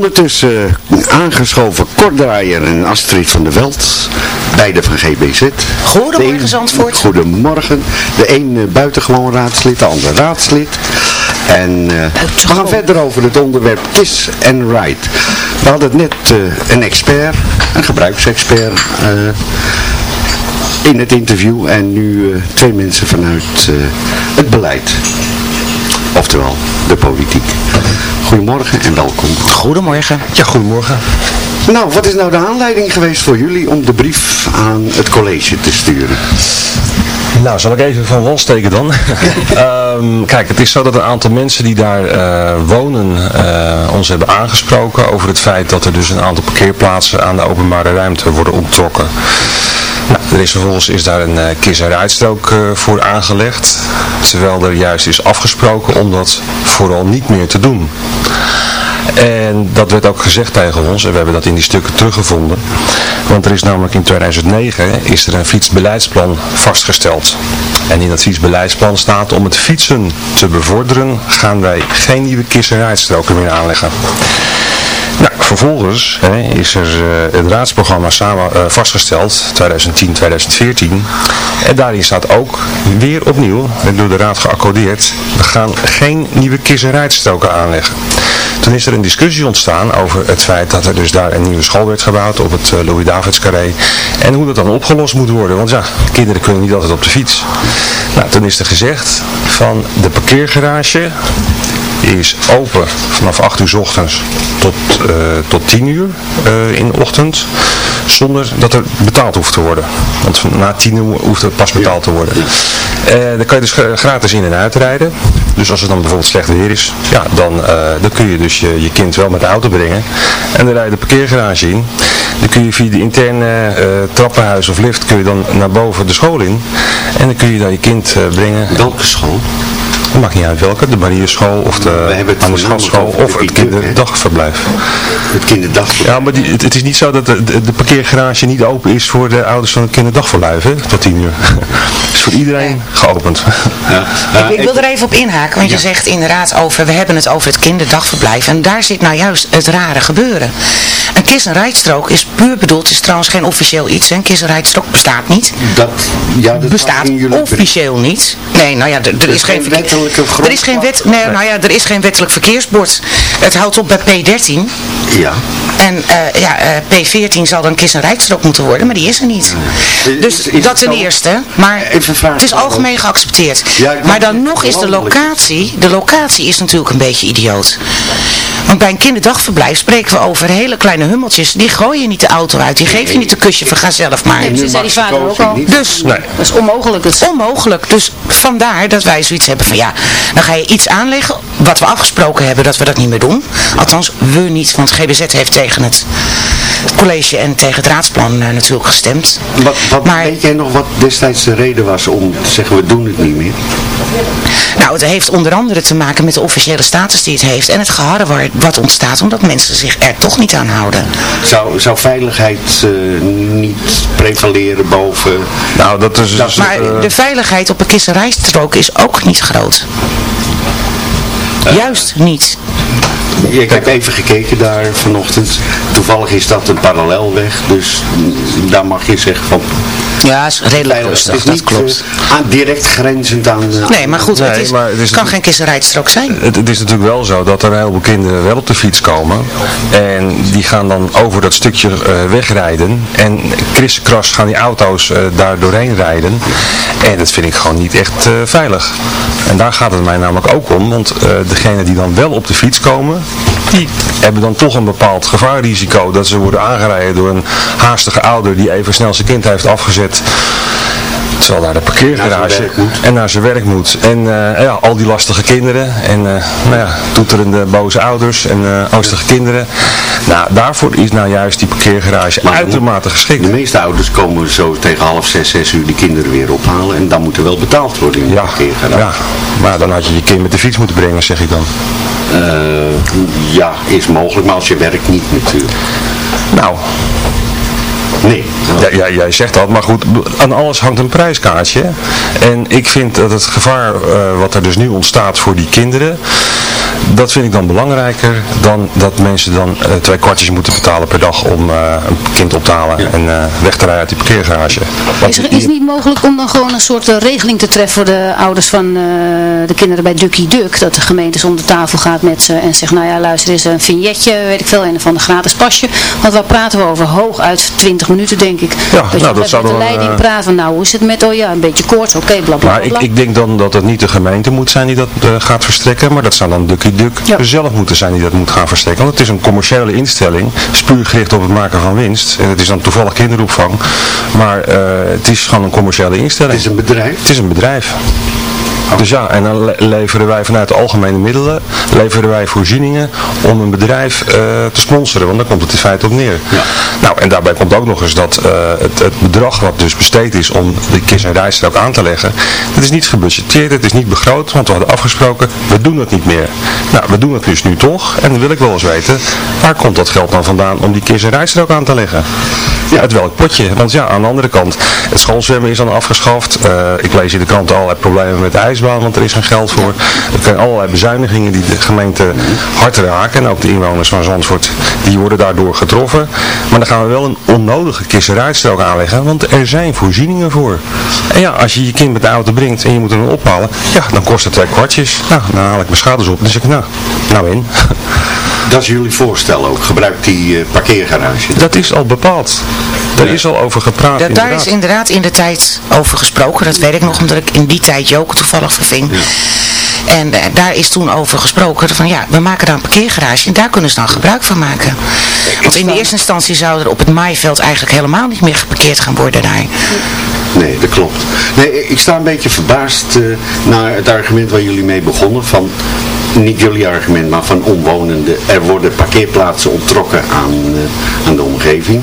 Ondertussen eh, aangeschoven Kordraaier en Astrid van der Veld, beide van GBZ. Goedemorgen, De een- Zandvoort. Goedemorgen. De een eh, buitengewoon raadslid, de ander raadslid. En eh, we gaan verder over het onderwerp Kiss and Ride. We hadden net een expert, een gebruiksexpert, in het interview. En nu twee mensen vanuit het beleid. Oftewel, de politiek. Goedemorgen en welkom. Goedemorgen. Ja, goedemorgen. Nou, wat is nou de aanleiding geweest voor jullie om de brief aan het college te sturen? Nou, zal ik even van wal steken dan? Ehm, kijk, het is zo dat een aantal mensen die daar eh, wonen eh, ons hebben aangesproken over het feit dat er dus een aantal parkeerplaatsen aan de openbare ruimte worden onttrokken. Er is vervolgens is daar een uh, kies- en rijstrook eh, voor aangelegd, terwijl er juist is afgesproken om dat vooral niet meer te doen. En dat werd ook gezegd tegen ons en we hebben dat in die stukken teruggevonden. Want er is namelijk in 2009 is er een fietsbeleidsplan vastgesteld. En in dat fietsbeleidsplan staat om het fietsen te bevorderen gaan wij geen nieuwe kist- en rijstroken meer aanleggen. Nou, vervolgens hè, is er uh, het raadsprogramma samen uh, vastgesteld, 2010-2014. En daarin staat ook weer opnieuw, door de raad geaccordeerd, we gaan geen nieuwe kist- en rijstroken aanleggen. Toen is er een discussie ontstaan over het feit dat er dus daar een nieuwe school werd gebouwd op het uh, Louis-Davids carré. En hoe dat dan opgelost moet worden, want ja, kinderen kunnen niet altijd op de fiets. Nou, toen is er gezegd van de parkeergarage is open vanaf 8 uur s ochtends tot, uh, tot 10 uur uh, in de ochtend. Zonder dat er betaald hoeft te worden. Want na 10 uur hoeft het pas betaald te worden. Uh, dan kan je dus gratis in en uitrijden. Dus als het dan bijvoorbeeld slecht weer is, ja, dan, dan kun je dus je, je kind wel met de auto brengen. En dan rij je de parkeergarage in. Dan kun je via de interne trappenhuis of lift kun je dan naar boven de school in. En dan kun je daar je kind brengen. Welke school? Het maakt niet uit welke, de Marierschool of de Anne of het kinderdagverblijf. Het kinderdagverblijf. Ja, maar die, het, het is niet zo dat de, de, de parkeergarage niet open is voor de ouders van het kinderdagverblijf, hè, tot 10 uur. Het is voor iedereen geopend. ik, ik wil er even op inhaken, want je zegt inderdaad over, we hebben het over het kinderdagverblijf en daar zit nou juist het rare gebeuren. Een kiss- en rijdstrook is puur bedoeld, is trouwens geen officieel iets, een kiss- en rijdstrook bestaat niet. Dat, ja, dat bestaat officieel niet. Nee, nou ja, er, er is geen wettelijke Er is geen wet, nee, nou ja, er is geen wettelijk verkeersbord. Het houdt op bij P13. Ja. En eh, ja, eh, P14 zal dan kiss- en rijdstrook moeten worden, maar die is er niet. Dus dat ten eerste. Maar het is algemeen geaccepteerd. maar dan nog is de locatie, de locatie is natuurlijk een beetje idioot. Want bij een kinderdagverblijf spreken we over hele kleine hummeltjes. Die gooi je niet de auto uit. Die geef je niet de kusje van ga zelf maar. Nee, zei die vader ook al. Dus, Dat is onmogelijk. Dat is onmogelijk. Dus vandaar dat wij zoiets hebben van ja, dan ga je iets aanleggen wat we afgesproken hebben dat we dat niet meer doen. Althans, we niet, want GBZ heeft tegen het college en tegen het raadsplan uh, natuurlijk gestemd. Wat, wat maar, weet jij nog wat destijds de reden was om te zeggen we doen het niet meer? Nou, het heeft onder andere te maken met de officiële status die het heeft en het geharre wat ontstaat omdat mensen zich er toch niet aan houden. Zou, zou veiligheid uh, niet prevaleren boven... Nou, dat is... Dat, maar uh, de veiligheid op een kisserijstrook is ook niet groot. Juist niet. Ik heb even gekeken daar vanochtend. Toevallig is dat een parallelweg, dus daar mag je zeggen van... Ja, is redelijk rustig, het is dat niet, klopt. Uh, aan, direct grenzend aan... Uh, nee, maar goed, nee, het, is, maar het is kan geen kissenrijdstrook zijn. Het, het, is natuurlijk wel zo dat er een heleboel kinderen wel op de fiets komen. En die gaan dan over dat stukje uh, wegrijden. En kriskras gaan die auto's daar doorheen rijden. En dat vind ik gewoon niet echt veilig. En daar gaat het mij namelijk ook om. Want degenen die dan wel op de fiets komen, die hebben dan toch een bepaald gevaarrisico. Dat ze worden aangereden door een haastige ouder die even snel zijn kind heeft afgezet terwijl naar de parkeergarage en naar zijn werk moet. En uh, ja, al die lastige kinderen en uh, nou ja, toeterende boze ouders en uh, angstige kinderen. Nou, daarvoor is nou juist die parkeergarage maar uitermate geschikt. De meeste ouders komen zo tegen half zes, zes uur die kinderen weer ophalen en dan moet er wel betaald worden in de ja, parkeergarage. Ja, maar dan had je je kind met de fiets moeten brengen, zeg ik dan. ja, is mogelijk, maar als je werkt niet natuurlijk. Nou, Nee. Ja, jij zegt dat, maar goed, aan alles hangt een prijskaartje. En ik vind dat het gevaar uh, wat er dus nu ontstaat voor die kinderen, dat vind ik dan belangrijker dan dat mensen dan uh, twee kwartjes moeten betalen per dag om uh, een kind op te halen ja. en weg te rijden uit die parkeergarage. Is, er, is het niet mogelijk om dan gewoon een soort regeling te treffen voor de ouders van de kinderen bij Ducky Duck, dat de gemeente om de tafel gaat met ze en zegt, nou ja luister, is een vignetje, weet ik veel, een van de gratis pasje, want waar praten we over? Hooguit 20 minuten denk ik. Ja, dat nou, je dat zou met de leiding uh, praat van nou hoe is het met, oh ja, een beetje koorts, oké, okay, bla bla Maar ik, ik denk dan dat het niet de gemeente moet zijn die dat uh, gaat verstrekken, maar dat zou dan Ducky Duck ja. zelf moeten zijn die dat moet gaan verstrekken. Want het is een commerciële instelling, spuur gericht op het maken van winst. En het is dan toevallig kinderopvang, maar uh, het is gewoon een commerciële instelling. Het is een bedrijf? Het is een bedrijf. Dus ja, en dan le leveren wij vanuit de algemene middelen, leveren wij voorzieningen om een bedrijf uh, te sponsoren, want daar komt het in feite op neer. Ja. Nou, en daarbij komt ook nog eens dat uh, het, het, bedrag wat dus besteed is om de kist en rijstrook aan te leggen, dat is niet gebudgeteerd, het is niet begroot, want we hadden afgesproken, we doen het niet meer. Nou, we doen het dus nu toch, en dan wil ik wel eens weten, waar komt dat geld dan vandaan om die kist en rijstrook aan te leggen? Ja. Uit welk potje? Want ja, aan de andere kant, het schoolzwemmen is dan afgeschaft. Uh, ik lees in de krant allerlei problemen met de ijsbaan, want er is geen geld voor. Er zijn allerlei bezuinigingen die de gemeente hard raken. En ook de inwoners van Zandvoort, die worden daardoor getroffen. Maar dan gaan we wel een onnodige kisseruitstrook aanleggen, want er zijn voorzieningen voor. En ja, als je je kind met de auto brengt en je moet hem ophalen, ja, dan kost het twee kwartjes. Nou, dan haal ik mijn schouders op dan zeg ik, nou, nou in. Dat is jullie voorstel ook, gebruik die uh, parkeergarage. Dat is al bepaald. Daar ja. is al over gepraat. Da daar is inderdaad in de tijd over gesproken. Dat weet ik nog, omdat ik in die tijd Joke toevallig verving. Ja. En uh, daar is toen over gesproken van ja, we maken daar een parkeergarage en daar kunnen ze dan gebruik van maken. Want in de eerste instantie zou er op het maaiveld eigenlijk helemaal niet meer geparkeerd gaan worden daar. Nee, dat klopt. Nee, ik sta een beetje verbaasd uh, naar het argument waar jullie mee begonnen van niet jullie argument, maar van omwonenden. Er worden parkeerplaatsen onttrokken aan, uh, aan de omgeving.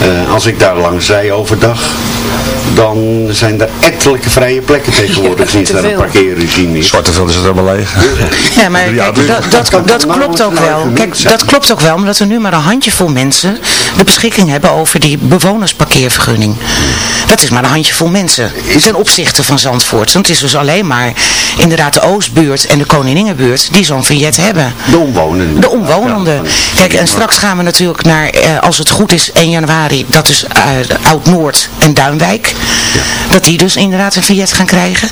Eh, als ik daar langs rij overdag, dan zijn er ettelijke vrije plekken tegenwoordig sinds te daar een parkeerregime is. Zwarteveld is het helemaal leeg. Ja, maar kijk, dat, dat, dat klopt ook wel. Kijk, dat klopt ook wel, omdat er nu maar een handjevol mensen de beschikking hebben over die bewonersparkeervergunning. Dat is maar een handjevol mensen ten opzichte van Zandvoort. Want het is dus alleen maar inderdaad de Oostbuurt en de Koningingenbuurt die zo'n vignet hebben. De omwonenden. De omwonenden. Kijk, en straks gaan we natuurlijk naar, eh, als het goed is, 1 januari, dat is eh, Oud-Noord en Duinwijk. Dat die dus inderdaad een vignet gaan krijgen.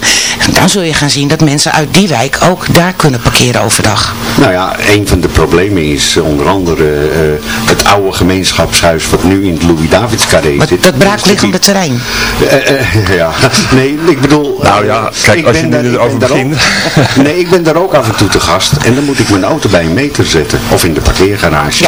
En dan zul je gaan zien dat mensen uit die wijk ook daar kunnen parkeren overdag. Nou ja, een van de problemen is onder andere eh, het oude gemeenschapshuis wat nu in het Louis-Davids-carré zit. Dat braakliggende terrein. Eh, eh, ja, nee, ik bedoel... Nou ja, kijk, ik als je ben nu erover begint. ook- nee, ik ben daar ook af en toe te gast. En dan moet ik mijn auto bij een meter zetten. Of in de parkeergarage.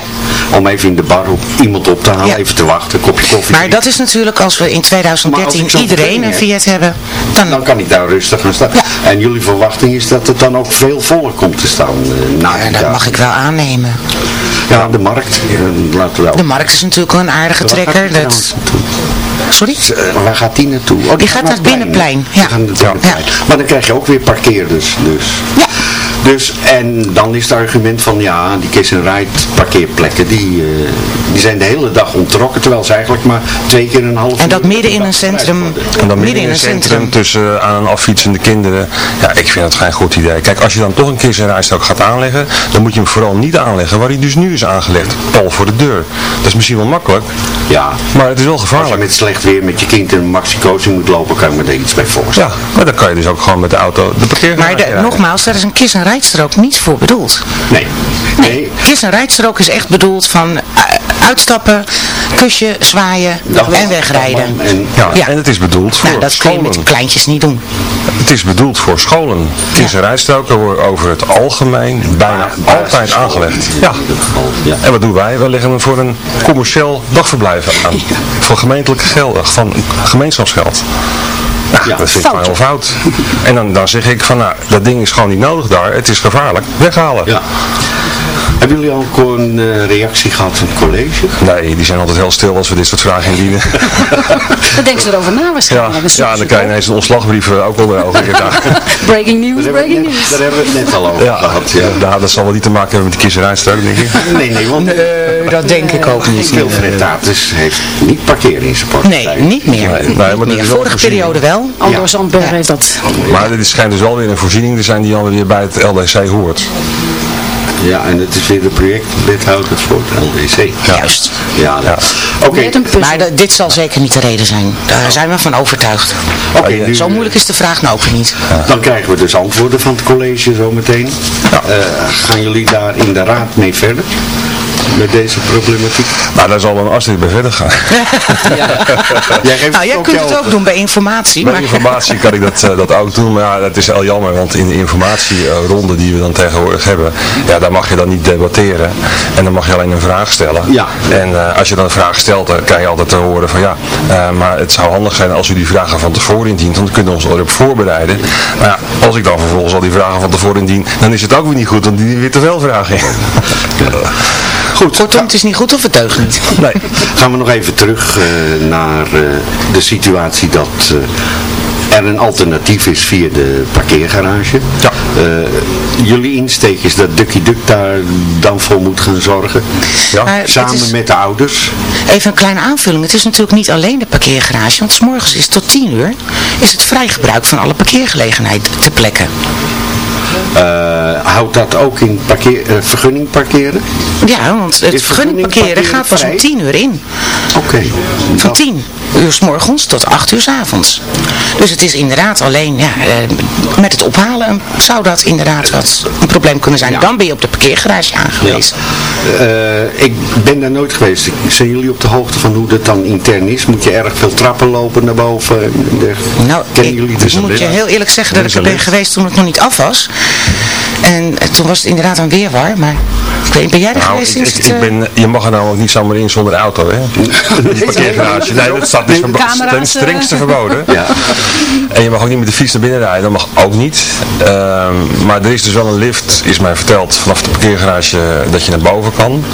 Om even in de bar op iemand op te halen, even te wachten, een kopje koffie. Maar dat is natuurlijk als we in Maar als 2013 ik zo'n iedereen een Fiat hebben. Dan, dan kan ik daar rustig gaan staan. En jullie verwachting is dat het dan ook veel voller komt te staan eh, na die dat mag ik wel aannemen. Ja, de markt. eh, laten we wel. De markt is natuurlijk wel een aardige trekker. Dat... Sorry? Eh, waar gaat die naartoe? Oh, Die gaat naar het binnenplein, ja. Die gaat naar het binnenplein. Maar dan krijg je ook weer parkeerders. Dus. Ja. Dus, en dan is het argument van, ja, die kiss-and-ride parkeerplekken, die, eh, die zijn de hele dag ontrokken, terwijl ze eigenlijk maar twee keer een half En dat midden in een centrum. En dan midden in het centrum tussen aan affietsende kinderen. Ja, ik vind dat geen goed idee. Kijk, als je dan toch een rijstok gaat aanleggen, dan moet je hem vooral niet aanleggen waar hij dus nu is aangelegd. Pal voor de deur. Dat is misschien wel makkelijk, Ja, maar het is wel als je gevaarlijk. met slecht weer met je kind in een maxi-coaching moet lopen, kan ik me daar iets bij voorstellen. Ja, maar dan kan je dus ook gewoon met de auto de parkeergarage Maar de- nogmaals, daar is een kiss- en rijdstrook niet voor bedoeld. Nee. Nee, kiss- en rijdstrook is echt bedoeld van eh, uitstappen, kusje, zwaaien en wegrijden. En, Ja, Ja. en het is bedoeld voor Nou, dat kun je scholen. met kleintjes niet doen. Het is bedoeld voor scholen. Kies- en rijstroken worden over het algemeen bijna altijd aangelegd. Ja. Ja. En wat doen wij? We leggen hem voor een commercieel dagverblijf aan. Voor gemeentelijk geld, van gemeenschapsgeld. Nou, Ja, dat vind ik heel fout. En dan, dan zeg ik van, nou, dat ding is gewoon niet nodig daar. Het is gevaarlijk. Weghalen. Ja. Hebben jullie al een eh, reactie gehad van het college? Nee, die zijn altijd heel stil als we dit soort vragen indienen. Dan denken ze erover na Ja, waarschijnlijk. ja, dan krijg je ineens een ontslagbrief eh, ook onder ogen. Breaking news, Daar breaking het net, news. daar hebben we het net al over Ja, gehad. Ja. ja, dat zal wel niet te maken hebben met de kiezerrijstrook, denk ik. Nee, nee, want Nee, dat denk ik ook niet. Wilfred Tatus heeft niet parkeren in zijn Nee, portefeuille. niet meer. Nee, Niet maar meer. Vorige periode wel. Andor Zandberg heeft dat. Maar dit schijnt dus wel weer een voorziening te zijn die dan weer bij het LDC hoort. Ja, en het is weer de projectwethouder voor het LDC. Juist. Ja, ja. oké. Maar de- dit zal zeker niet de reden zijn. Daar zijn we van overtuigd. Oké, nu, Zo moeilijk is de vraag nou ook niet. Dan krijgen we dus antwoorden van het college zometeen. Eh gaan jullie daar in de raad mee verder? Met deze problematiek? Nou, daar zal dan Astrid bij verder gaan. Jij geeft Nou, jij kunt het ook doen bij informatie. Bij Maar... informatie kan ik dat, eh, dat ook doen, maar ja, dat is heel jammer, want in de informatieronde die we dan tegenwoordig hebben, ja, daar mag je dan niet debatteren en dan mag je alleen een vraag stellen. Ja. En eh, als je dan een vraag stelt, dan krijg je altijd te horen van ja, eh, maar het zou handig zijn als u die vragen van tevoren indient, want dan kunnen we ons erop voorbereiden. Maar ja, als ik dan vervolgens al die vragen van tevoren indien, dan is het ook weer niet goed, want die weer te veel vragen in. Goed, Kortom, het is niet goed of het deugt niet. Nee. gaan we nog even terug eh, naar eh, de situatie dat eh, er een alternatief is via de parkeergarage. Ja. Jullie insteek is dat Ducky Duck daar dan voor moet gaan zorgen. Ja. Samen is- met de ouders. Even een kleine aanvulling. Het is natuurlijk niet alleen de parkeergarage. Want 's morgens is tot 10 uur is het vrij gebruik van alle parkeergelegenheid te plekken. Eh, houdt dat ook in parkeer, eh, vergunning parkeren? Ja, want het vergunning parkeren gaat pas om vrij? 10 uur in. Oké. Van Nou, 10 uur s morgens tot 8 uur s avonds. Dus het is inderdaad alleen, ja, eh, met het ophalen zou dat inderdaad wat een probleem kunnen zijn. Ja. Dan ben je op de parkeergarage aangewezen. Ik ben daar nooit geweest. Zijn jullie op de hoogte van hoe dat dan intern is? Moet je erg veel trappen lopen naar boven? Nou, Kennen ik jullie moet je heel eerlijk zeggen dat ik er ben geweest toen het nog niet af was. En eh, toen was het inderdaad een weerwar, maar ik weet, ben jij er Nou, geweest ik, sinds ik, het... ik eh, ben, je mag er nou ook niet zomaar in zonder auto, hè? Die parkeergarage. Nee, dat staat dus ten strengste verboden. Ja. En je mag ook niet met de fiets naar binnen rijden, dat mag ook niet. Ehm, maar er is dus wel een lift, is mij verteld, vanaf de parkeergarage dat je naar boven kan.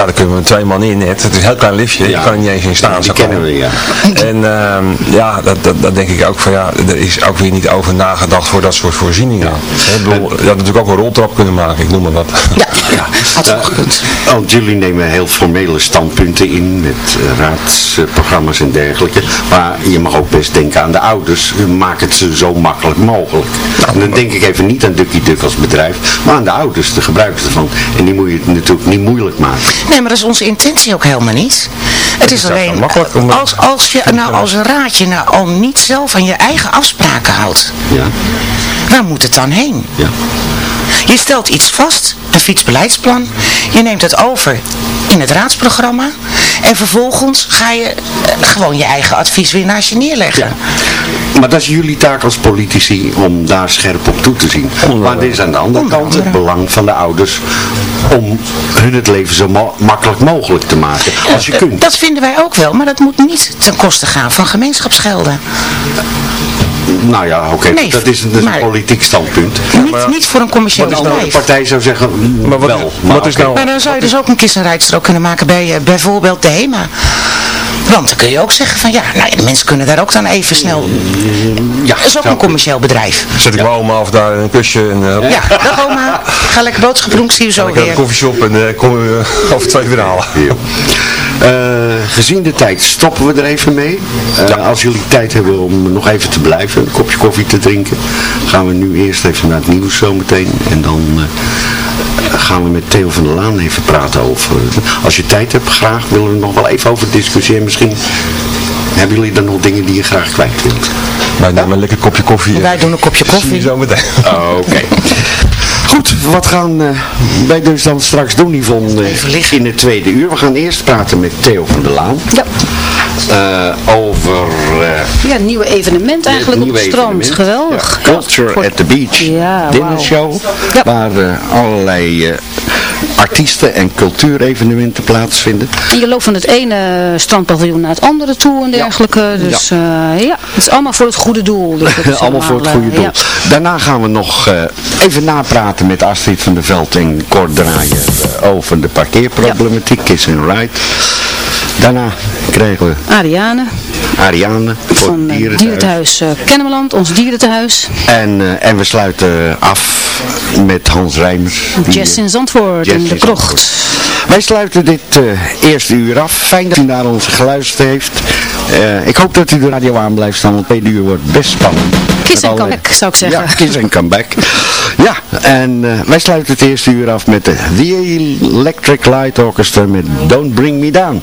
Nou, daar kunnen we twee man in net. Het is een heel klein liftje, je kan er niet eens in staan. Die kennen we, ja. En ehm, ja, dat, dat, dat denk ik ook van ja, er is ook weer niet over nagedacht voor dat soort voorzieningen. Hè, Ik bedoel, je had natuurlijk ook een roltrap kunnen maken, ik noem maar wat. Ja, Ja, eh, want jullie nemen heel formele standpunten in met eh, raadsprogramma's en dergelijke. Maar je mag ook best denken aan de ouders. Maak het ze zo makkelijk mogelijk. En dan denk ik even niet aan Ducky Duck als bedrijf, maar aan de ouders, de gebruikers ervan. En die moet je het natuurlijk niet moeilijk maken. Nee, maar dat is onze intentie ook helemaal niet. Het is alleen, als, als je nou als een raadje nou al niet zelf aan je eigen afspraken houdt, Ja. waar moet het dan heen? Ja. Je stelt iets vast, een fietsbeleidsplan, je neemt het over in het raadsprogramma en vervolgens ga je eh, gewoon je eigen advies weer naast je neerleggen. Maar dat is jullie taak als politici om daar scherp op toe te zien. Maar er is aan de andere kant het belang van de ouders om hun het leven zo ma- makkelijk mogelijk te maken. Als je Eh, kunt. Dat vinden wij ook wel, maar dat moet niet ten koste gaan van gemeenschapsgelden. Nou ja, oké, Nee, dat is, een- dat is maar- een politiek standpunt. Niet, niet voor een commercieel Maar de andere bedrijf. partij zou zeggen, mm, Maar wat- wel. wat is nou- Maar dan zou je dus ook een kissenrijdstrook kunnen maken bij eh, bijvoorbeeld de HEMA. Want dan kun je ook zeggen van ja, nou ja, de mensen kunnen daar ook dan even snel... Ja, dat is ook een commercieel bedrijf. Zet ik mijn oma af daar een kusje en uh, Ja, dag oma. Ga lekker boodschappen doen, ik zie je zo ik naar de weer. koffieshop en eh kom uh, over twee weer halen. Eh, gezien de tijd stoppen we er even mee. Eh, Als jullie tijd hebben om nog even te blijven, een kopje koffie te drinken, gaan we nu eerst even naar het nieuws zometeen. En dan eh, gaan we met Theo van der Laan even praten over. Als je tijd hebt, graag willen we nog wel even over discussiëren. Misschien hebben jullie dan nog dingen die je graag kwijt wilt. Wij nemen een lekker kopje koffie. Wij doen een kopje koffie. Zo meteen. Oké. Goed, wat gaan eh, wij dus dan straks doen, Yvonne, in het tweede uur? We gaan eerst praten met Theo van der Laan. Ja. Eh, over eh, Ja, een nieuwe evenement eigenlijk op het strand. evenement. Geweldig. Ja, Culture at the Beach Ja, Dinner. Show. Waar eh, allerlei artiesten en cultuurevenementen plaatsvinden. En je loopt van het ene strandpaviljoen naar het andere toe en dergelijke. Dus ja, ja het is allemaal voor het goede doel. Dus is Allemaal voor het allemaal, goede doel. ja. Daarna gaan we nog eh, even napraten met Astrid van der Veld en Kort Draaien over de parkeerproblematiek, Kiss and Ride. Daarna krijgen we Ariane Ariane voor van het dierentuin. dierentehuis uh, Kennemerland, ons dierentehuis. En, eh, en we sluiten af met Hans Rijmers. eh, in Zandvoort, Jazz in de krocht. Wij sluiten dit eh, eerste uur af. Fijn dat u naar ons geluisterd heeft. Eh, ik hoop dat u de radio aan blijft staan, want tweede uur wordt best spannend. Kiss Met and alle- come back, zou ik zeggen. Ja, kiss and come back. ja, en eh, wij sluiten het eerste uur af met de The Electric Light Orchestra met Don't Bring Me Down.